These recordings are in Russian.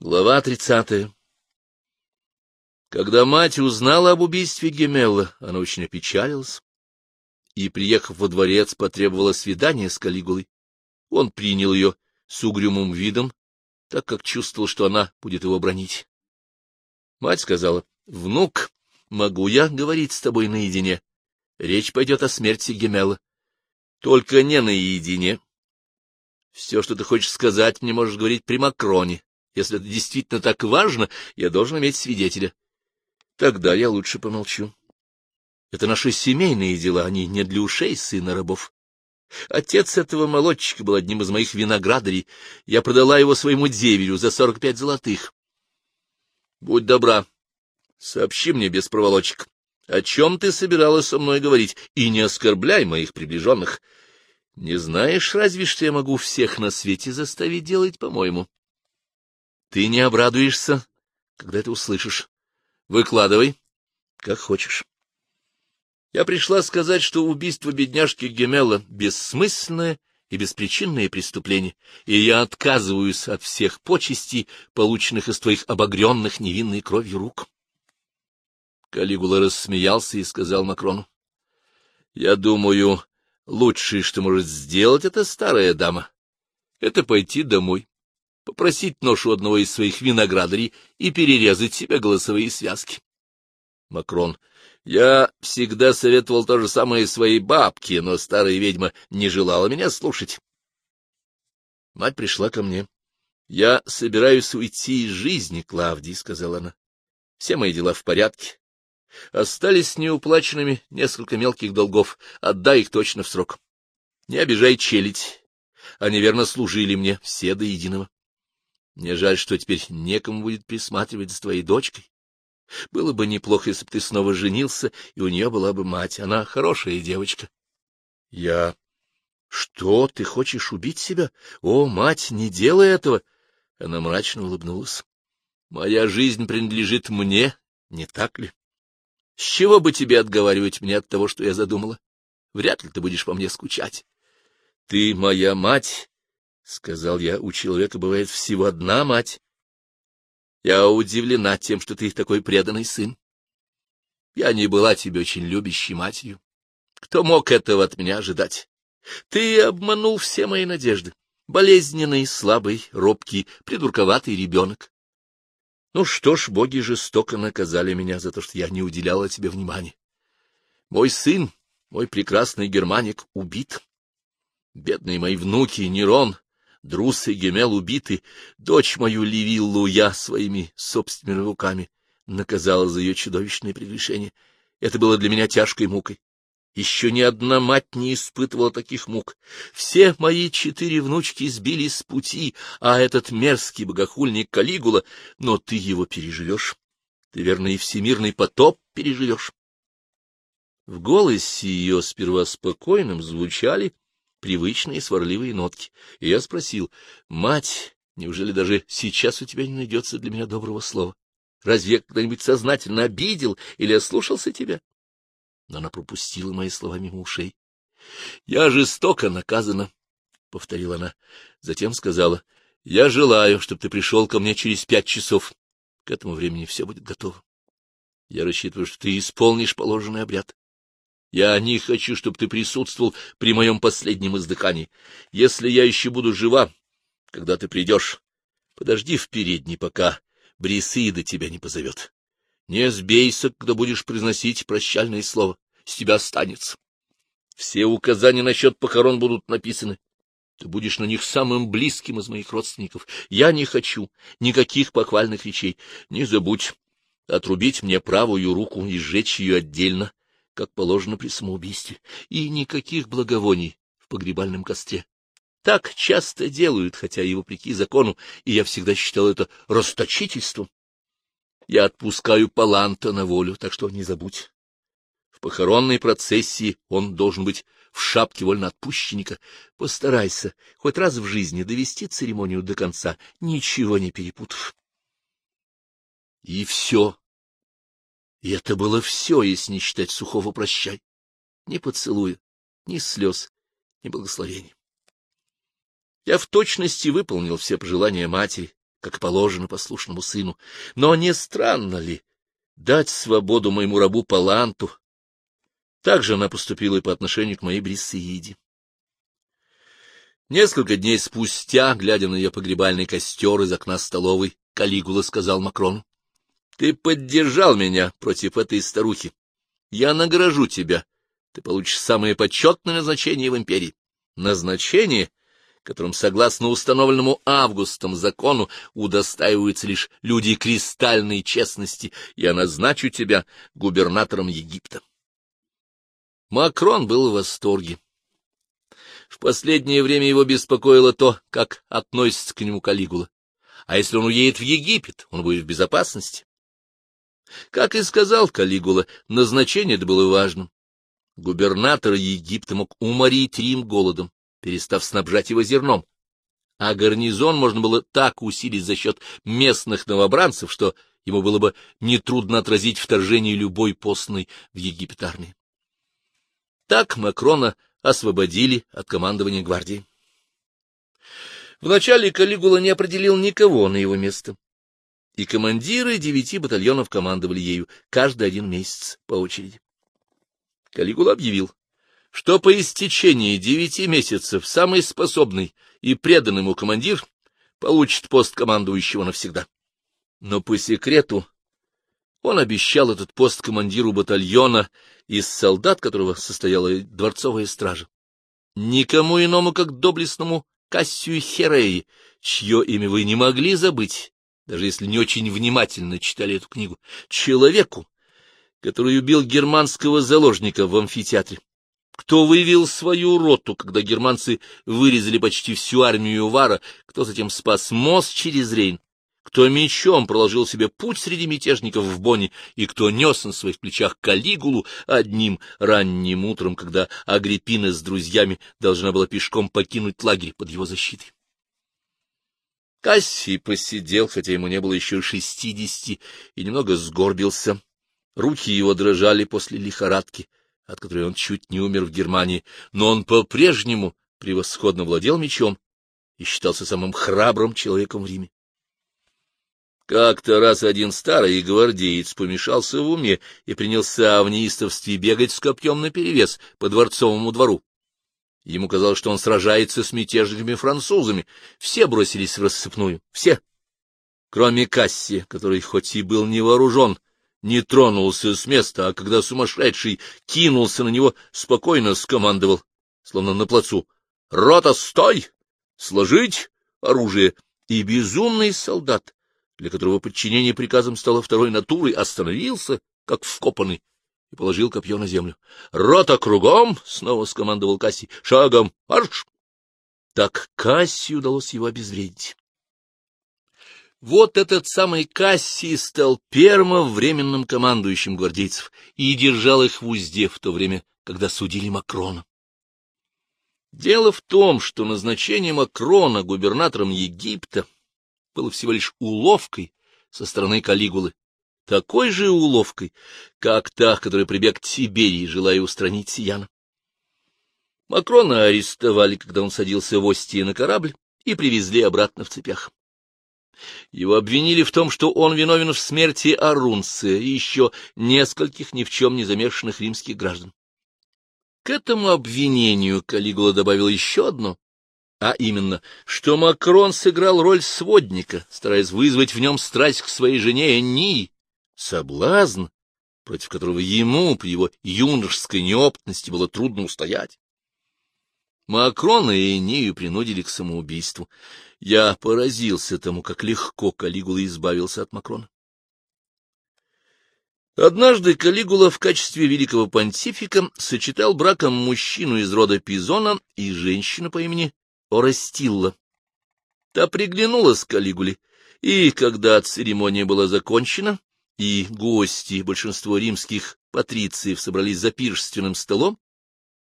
Глава тридцатая Когда мать узнала об убийстве Гемелла, она очень опечалилась и, приехав во дворец, потребовала свидания с Калигулой. Он принял ее с угрюмым видом, так как чувствовал, что она будет его бронить. Мать сказала, — Внук, могу я говорить с тобой наедине? Речь пойдет о смерти Гемелла. Только не наедине. Все, что ты хочешь сказать, мне можешь говорить при Макроне. Если это действительно так важно, я должен иметь свидетеля. Тогда я лучше помолчу. Это наши семейные дела, они не для ушей сына рабов. Отец этого молодчика был одним из моих виноградарей. Я продала его своему деверю за сорок пять золотых. Будь добра, сообщи мне без проволочек, о чем ты собиралась со мной говорить, и не оскорбляй моих приближенных. Не знаешь разве, что я могу всех на свете заставить делать, по-моему? Ты не обрадуешься, когда это услышишь. Выкладывай, как хочешь. Я пришла сказать, что убийство бедняжки Гемела — бессмысленное и беспричинное преступление, и я отказываюсь от всех почестей, полученных из твоих обогренных невинной кровью рук. Калигула рассмеялся и сказал Макрону. — Я думаю, лучшее, что может сделать эта старая дама, — это пойти домой попросить нож у одного из своих виноградарей и перерезать себе голосовые связки. Макрон. Я всегда советовал то же самое своей бабке, но старая ведьма не желала меня слушать. Мать пришла ко мне. — Я собираюсь уйти из жизни, Клавдий, — сказала она. — Все мои дела в порядке. Остались неуплаченными несколько мелких долгов. Отдай их точно в срок. Не обижай челядь. Они верно служили мне все до единого. Мне жаль, что теперь некому будет присматривать за твоей дочкой. Было бы неплохо, если бы ты снова женился, и у нее была бы мать. Она хорошая девочка. Я... Что, ты хочешь убить себя? О, мать, не делай этого! Она мрачно улыбнулась. Моя жизнь принадлежит мне, не так ли? С чего бы тебе отговаривать меня от того, что я задумала? Вряд ли ты будешь по мне скучать. Ты моя мать, — сказал я, — у человека бывает всего одна мать. Я удивлена тем, что ты такой преданный сын. Я не была тебе очень любящей матерью. Кто мог этого от меня ожидать? Ты обманул все мои надежды. Болезненный, слабый, робкий, придурковатый ребенок. Ну что ж, боги жестоко наказали меня за то, что я не уделяла тебе внимания. Мой сын, мой прекрасный германик, убит. Бедные мои внуки, Нерон, Друс и Гемел убиты, дочь мою Ливиллу я своими собственными руками наказала за ее чудовищное прегрешение. Это было для меня тяжкой мукой. Еще ни одна мать не испытывала таких мук. Все мои четыре внучки сбились с пути, а этот мерзкий богохульник Калигула, но ты его переживешь. Ты, верно, и всемирный потоп переживешь. В голосе ее сперва спокойным звучали привычные сварливые нотки, и я спросил, «Мать, неужели даже сейчас у тебя не найдется для меня доброго слова? Разве я когда-нибудь сознательно обидел или ослушался тебя?» Но она пропустила мои слова мимо ушей. «Я жестоко наказана», — повторила она. Затем сказала, «Я желаю, чтобы ты пришел ко мне через пять часов. К этому времени все будет готово. Я рассчитываю, что ты исполнишь положенный обряд. Я не хочу, чтобы ты присутствовал при моем последнем издыхании. Если я еще буду жива, когда ты придешь, подожди в передней, пока Брисида тебя не позовет. Не сбейся, когда будешь произносить прощальное слово, с тебя останется. Все указания насчет похорон будут написаны. Ты будешь на них самым близким из моих родственников. Я не хочу никаких похвальных речей. Не забудь отрубить мне правую руку и сжечь ее отдельно как положено при самоубийстве, и никаких благовоний в погребальном костре. Так часто делают, хотя и вопреки закону, и я всегда считал это расточительством. Я отпускаю Паланта на волю, так что не забудь. В похоронной процессии он должен быть в шапке вольноотпущенника. Постарайся хоть раз в жизни довести церемонию до конца, ничего не перепутав. И все и это было все, если не считать сухого прощай. Ни поцелуя, ни слез, ни благословений. Я в точности выполнил все пожелания матери, как положено послушному сыну. Но не странно ли дать свободу моему рабу Паланту? Так же она поступила и по отношению к моей Брисеиде. Несколько дней спустя, глядя на ее погребальный костер из окна столовой, Калигула сказал Макрону. — Ты поддержал меня против этой старухи. Я награжу тебя. Ты получишь самое почетное назначение в империи. Назначение, которым, согласно установленному августом закону, удостаиваются лишь люди кристальной честности. Я назначу тебя губернатором Египта. Макрон был в восторге. В последнее время его беспокоило то, как относится к нему Калигула. А если он уедет в Египет, он будет в безопасности. Как и сказал Калигула, назначение это было важным. Губернатор Египта мог уморить Рим голодом, перестав снабжать его зерном. А гарнизон можно было так усилить за счет местных новобранцев, что ему было бы нетрудно отразить вторжение любой постной в Египет армии. Так Макрона освободили от командования гвардии. Вначале Калигула не определил никого на его место, и командиры девяти батальонов командовали ею каждый один месяц по очереди. Калигула объявил, что по истечении девяти месяцев самый способный и преданный ему командир получит пост командующего навсегда. Но по секрету он обещал этот пост командиру батальона из солдат, которого состояла дворцовая стража. Никому иному, как доблестному Кассию Хереи, чье имя вы не могли забыть, даже если не очень внимательно читали эту книгу, человеку, который убил германского заложника в амфитеатре, кто вывел свою роту, когда германцы вырезали почти всю армию Вара, кто затем спас мост через Рейн, кто мечом проложил себе путь среди мятежников в Бонне, и кто нес на своих плечах Калигулу одним ранним утром, когда Агриппина с друзьями должна была пешком покинуть лагерь под его защитой. Кассий посидел, хотя ему не было еще шестидесяти, и немного сгорбился. Руки его дрожали после лихорадки, от которой он чуть не умер в Германии, но он по-прежнему превосходно владел мечом и считался самым храбрым человеком в Риме. Как-то раз один старый гвардеец помешался в уме и принялся в неистовстве бегать с копьем наперевес по дворцовому двору. Ему казалось, что он сражается с мятежными французами. Все бросились в рассыпную, все, кроме Касси, который хоть и был не вооружен, не тронулся с места, а когда сумасшедший кинулся на него, спокойно скомандовал, словно на плацу. — Рота, стой! Сложить оружие! И безумный солдат для которого подчинение приказам стало второй натурой, остановился, как вкопанный, и положил копье на землю. — Рота кругом! — снова скомандовал Касси. — Шагом! Марш! Так Касси удалось его обезвредить. Вот этот самый Кассий стал первым временным командующим гвардейцев и держал их в узде в то время, когда судили Макрона. Дело в том, что назначение Макрона губернатором Египта было всего лишь уловкой со стороны Калигулы, такой же уловкой, как та, которая прибег к Тиберии, желая устранить Сияна. Макрона арестовали, когда он садился в Остии на корабль, и привезли обратно в цепях. Его обвинили в том, что он виновен в смерти Арунция и еще нескольких ни в чем не замешанных римских граждан. К этому обвинению Калигула добавил еще одно, а именно, что Макрон сыграл роль сводника, стараясь вызвать в нем страсть к своей жене Энни, соблазн, против которого ему при его юношеской неопытности было трудно устоять. Макрона и Энию принудили к самоубийству. Я поразился тому, как легко Калигула избавился от Макрона. Однажды Калигула в качестве великого понтифика сочетал браком мужчину из рода Пизона и женщину по имени Орестилла. Та приглянулась Калигуле, и когда церемония была закончена, и гости, большинство римских патрициев, собрались за пиршественным столом,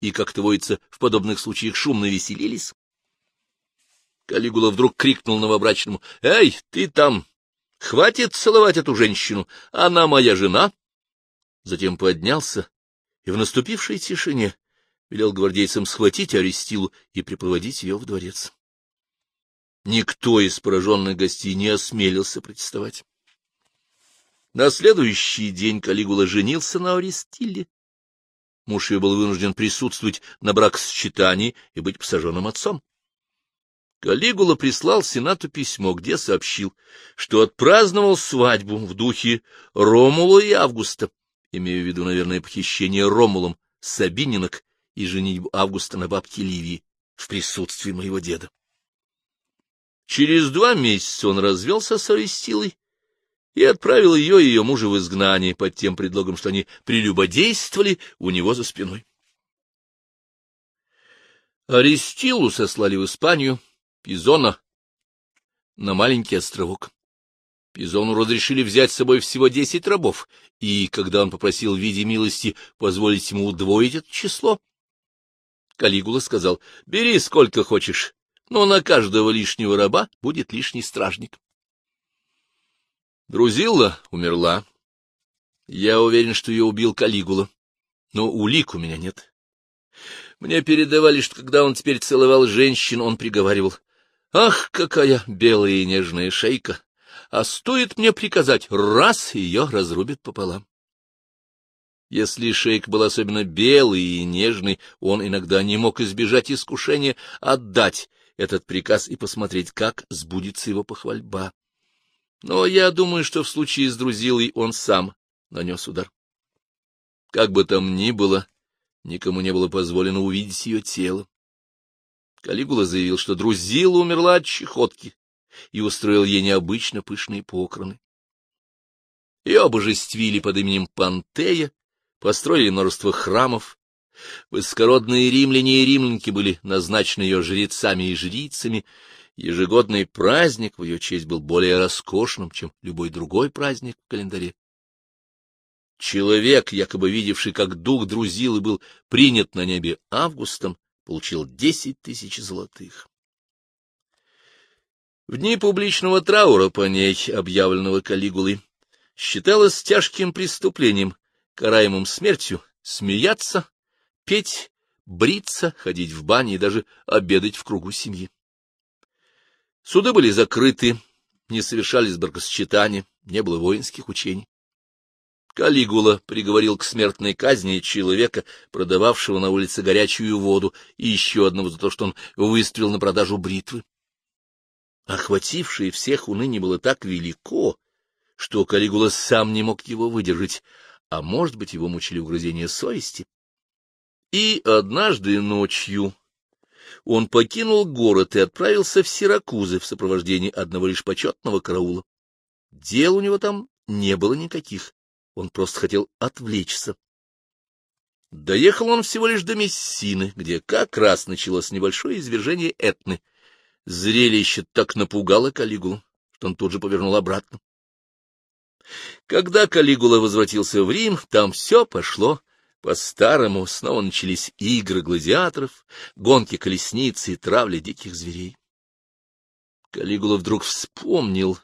и, как то водится, в подобных случаях шумно веселились, Калигула вдруг крикнул новобрачному, — Эй, ты там! Хватит целовать эту женщину, она моя жена! Затем поднялся, и в наступившей тишине велел гвардейцам схватить Арестилу и припроводить ее в дворец. Никто из пораженных гостей не осмелился протестовать. На следующий день Калигула женился на Аристилле. Муж ее был вынужден присутствовать на бракосчитании и быть посаженным отцом. Калигула прислал Сенату письмо, где сообщил, что отпраздновал свадьбу в духе Ромула и Августа, имея в виду, наверное, похищение Ромулом Сабининок и женитьбу Августа на бабке Ливии в присутствии моего деда. Через два месяца он развелся с Аристилой и отправил ее и ее мужа в изгнание под тем предлогом, что они прелюбодействовали у него за спиной. Аристилу сослали в Испанию, Пизона, на маленький островок. Пизону разрешили взять с собой всего десять рабов, и, когда он попросил в виде милости позволить ему удвоить это число, Калигула сказал, — бери сколько хочешь, но на каждого лишнего раба будет лишний стражник. Друзилла умерла. Я уверен, что ее убил Калигула, но улик у меня нет. Мне передавали, что когда он теперь целовал женщин, он приговаривал, «Ах, какая белая и нежная шейка! А стоит мне приказать, раз ее разрубит пополам». Если шейк был особенно белый и нежный, он иногда не мог избежать искушения отдать этот приказ и посмотреть, как сбудется его похвальба. Но я думаю, что в случае с Друзилой он сам нанес удар. Как бы там ни было, никому не было позволено увидеть ее тело. Калигула заявил, что Друзила умерла от чехотки и устроил ей необычно пышные похороны. Ее обожествили под именем Пантея, построили множество храмов, Высокородные римляне и римлянки были назначены ее жрецами и жрицами. Ежегодный праздник в ее честь был более роскошным, чем любой другой праздник в календаре. Человек, якобы видевший, как дух Друзилы был принят на небе августом, получил десять тысяч золотых. В дни публичного траура по ней, объявленного Калигулой, считалось тяжким преступлением, караемым смертью, смеяться петь, бриться, ходить в бане и даже обедать в кругу семьи. Суды были закрыты, не совершались бракосчитания, не было воинских учений. Калигула приговорил к смертной казни человека, продававшего на улице горячую воду, и еще одного за то, что он выстрелил на продажу бритвы. Охватившее всех уныние было так велико, что Калигула сам не мог его выдержать, а, может быть, его мучили угрызения совести. И однажды ночью он покинул город и отправился в Сиракузы в сопровождении одного лишь почетного караула. Дел у него там не было никаких, он просто хотел отвлечься. Доехал он всего лишь до Мессины, где как раз началось небольшое извержение Этны. Зрелище так напугало Калигулу, что он тут же повернул обратно. Когда Калигула возвратился в Рим, там все пошло по-старому снова начались игры гладиаторов, гонки колесницы и травля диких зверей. Калигула вдруг вспомнил,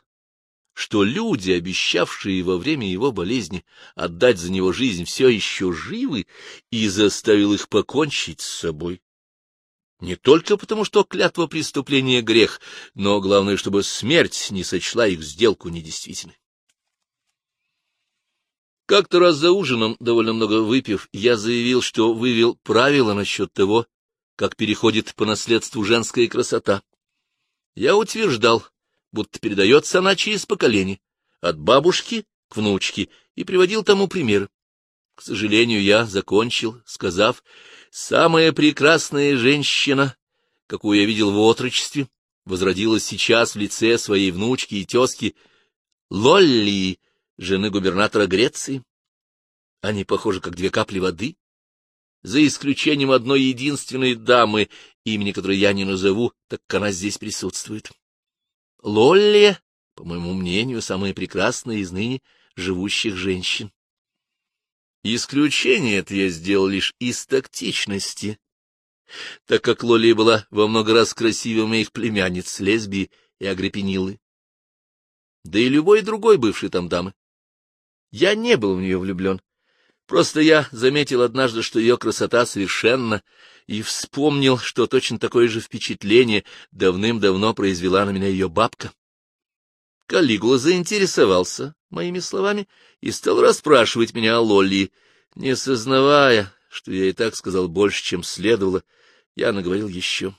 что люди, обещавшие во время его болезни отдать за него жизнь, все еще живы, и заставил их покончить с собой. Не только потому, что клятва преступления — грех, но главное, чтобы смерть не сочла их сделку недействительной. Как-то раз за ужином, довольно много выпив, я заявил, что вывел правила насчет того, как переходит по наследству женская красота. Я утверждал, будто передается она через поколение, от бабушки к внучке, и приводил тому примеры. К сожалению, я закончил, сказав, «Самая прекрасная женщина, какую я видел в отрочестве, возродилась сейчас в лице своей внучки и тезки Лолли, жены губернатора Греции. Они похожи, как две капли воды, за исключением одной единственной дамы, имени которой я не назову, так как она здесь присутствует. Лолли, по моему мнению, самая прекрасная из ныне живущих женщин. Исключение это я сделал лишь из тактичности, так как Лолли была во много раз красивее моих племянниц, лесбии и агриппинилы, да и любой другой бывшей там дамы. Я не был в нее влюблен, Просто я заметил однажды, что ее красота совершенна, и вспомнил, что точно такое же впечатление давным-давно произвела на меня ее бабка. Калигула заинтересовался моими словами и стал расспрашивать меня о Лолли, не сознавая, что я и так сказал больше, чем следовало, я наговорил еще.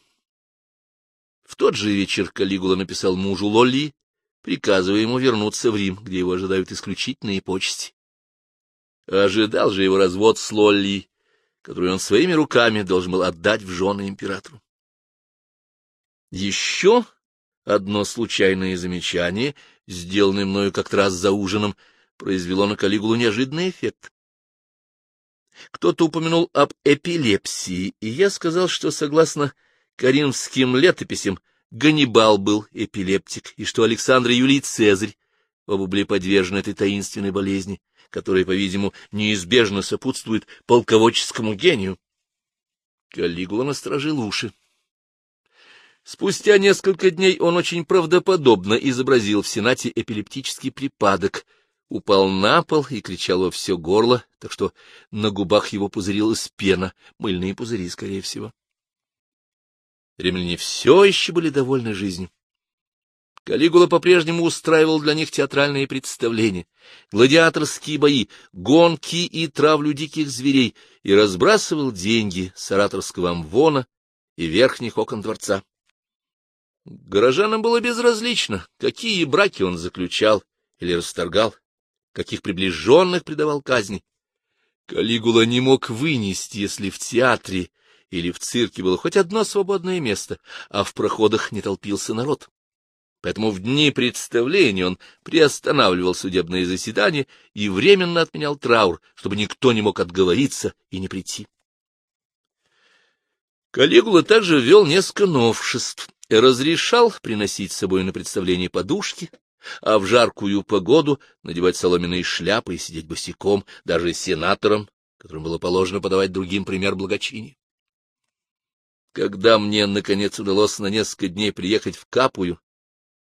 В тот же вечер Калигула написал мужу Лолли, приказывая ему вернуться в Рим, где его ожидают исключительные почести. Ожидал же его развод с Лолли, которую он своими руками должен был отдать в жены императору. Еще одно случайное замечание, сделанное мною как-то раз за ужином, произвело на Калигулу неожиданный эффект. Кто-то упомянул об эпилепсии, и я сказал, что, согласно коринфским летописям, Ганнибал был эпилептик, и что Александр Юлий Цезарь оба были подвержены этой таинственной болезни, которая, по-видимому, неизбежно сопутствует полководческому гению. Каллигула насторожил уши. Спустя несколько дней он очень правдоподобно изобразил в Сенате эпилептический припадок, упал на пол и кричал во все горло, так что на губах его пузырилась пена, мыльные пузыри, скорее всего. Римляне все еще были довольны жизнью. Калигула по-прежнему устраивал для них театральные представления, гладиаторские бои, гонки и травлю диких зверей и разбрасывал деньги с ораторского амвона и верхних окон дворца. Горожанам было безразлично, какие браки он заключал или расторгал, каких приближенных предавал казни. Калигула не мог вынести, если в театре или в цирке было хоть одно свободное место, а в проходах не толпился народ. Поэтому в дни представления он приостанавливал судебные заседания и временно отменял траур, чтобы никто не мог отговориться и не прийти. Калигула также ввел несколько новшеств разрешал приносить с собой на представление подушки, а в жаркую погоду надевать соломенные шляпы и сидеть босиком, даже сенатором, которым было положено подавать другим пример благочиния. Когда мне, наконец, удалось на несколько дней приехать в Капую,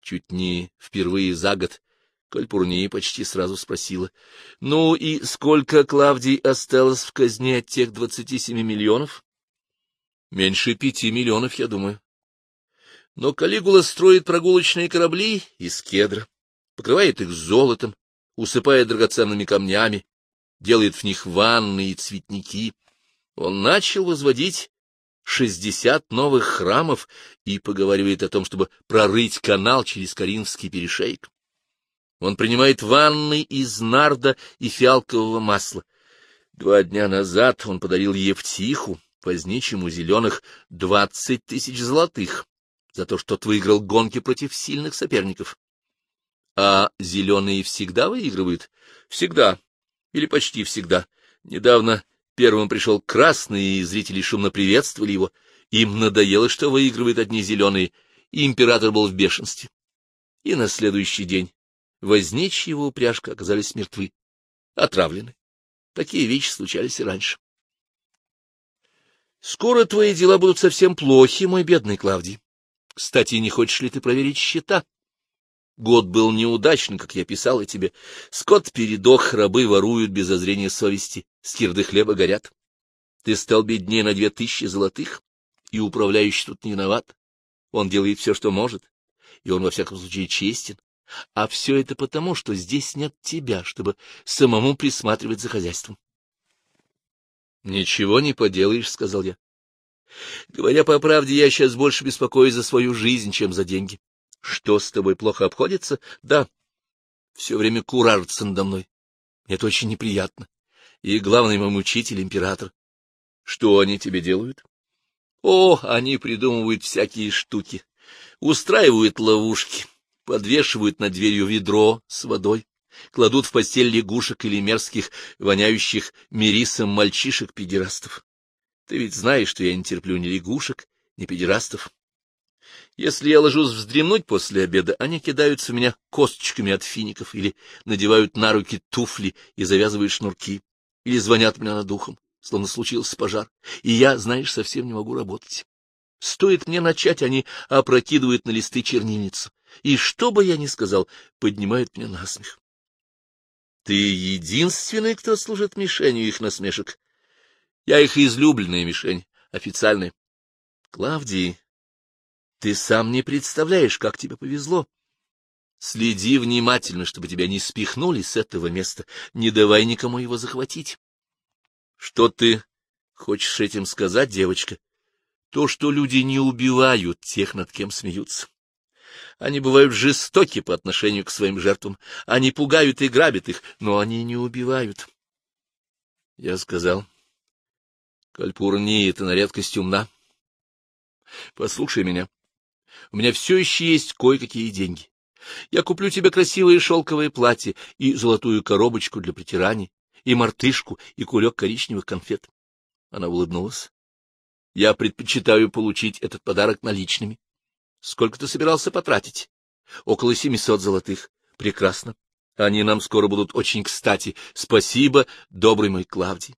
чуть не впервые за год, Кальпурния почти сразу спросила, — Ну и сколько Клавдий осталось в казне от тех двадцати семи миллионов? — Меньше пяти миллионов, я думаю. Но Калигула строит прогулочные корабли из кедра, покрывает их золотом, усыпает драгоценными камнями, делает в них ванны и цветники. Он начал возводить шестьдесят новых храмов и поговаривает о том, чтобы прорыть канал через Каринский перешейк. Он принимает ванны из нарда и фиалкового масла. Два дня назад он подарил Евтиху, возничему зеленых, двадцать тысяч золотых за то, что тот выиграл гонки против сильных соперников. А зеленые всегда выигрывают? Всегда. Или почти всегда. Недавно Первым пришел красный, и зрители шумно приветствовали его. Им надоело, что выигрывают одни зеленые, и император был в бешенстве. И на следующий день возничьи его упряжка оказались мертвы, отравлены. Такие вещи случались и раньше. Скоро твои дела будут совсем плохи, мой бедный Клавдий. Кстати, не хочешь ли ты проверить счета? Год был неудачный, как я писал и тебе. Скот передох, рабы воруют без озрения совести, скирды хлеба горят. Ты стал беднее на две тысячи золотых, и управляющий тут не виноват. Он делает все, что может, и он во всяком случае честен. А все это потому, что здесь нет тебя, чтобы самому присматривать за хозяйством. — Ничего не поделаешь, — сказал я. Говоря по правде, я сейчас больше беспокоюсь за свою жизнь, чем за деньги. Что с тобой плохо обходится? Да. Все время куражится надо мной. Это очень неприятно. И главный мой мучитель — император. Что они тебе делают? О, они придумывают всякие штуки. Устраивают ловушки, подвешивают над дверью ведро с водой, кладут в постель лягушек или мерзких, воняющих мирисом мальчишек-педерастов. Ты ведь знаешь, что я не терплю ни лягушек, ни педерастов. Если я ложусь вздремнуть после обеда, они кидаются в меня косточками от фиников или надевают на руки туфли и завязывают шнурки, или звонят мне над ухом, словно случился пожар, и я, знаешь, совсем не могу работать. Стоит мне начать, они опрокидывают на листы чернильницу, и что бы я ни сказал, поднимают меня на смех. Ты единственный, кто служит мишенью их насмешек. Я их излюбленная мишень, официальная. Клавдий, ты сам не представляешь, как тебе повезло. Следи внимательно, чтобы тебя не спихнули с этого места. Не давай никому его захватить. Что ты хочешь этим сказать, девочка? То, что люди не убивают тех, над кем смеются. Они бывают жестоки по отношению к своим жертвам. Они пугают и грабят их, но они не убивают. Я сказал, Кальпурни, это на редкость умна. Послушай меня. У меня все еще есть кое-какие деньги. Я куплю тебе красивое шелковое платье и золотую коробочку для притираний, и мартышку, и кулек коричневых конфет. Она улыбнулась. Я предпочитаю получить этот подарок наличными. Сколько ты собирался потратить? Около семисот золотых. Прекрасно. Они нам скоро будут очень кстати. Спасибо, добрый мой Клавдий.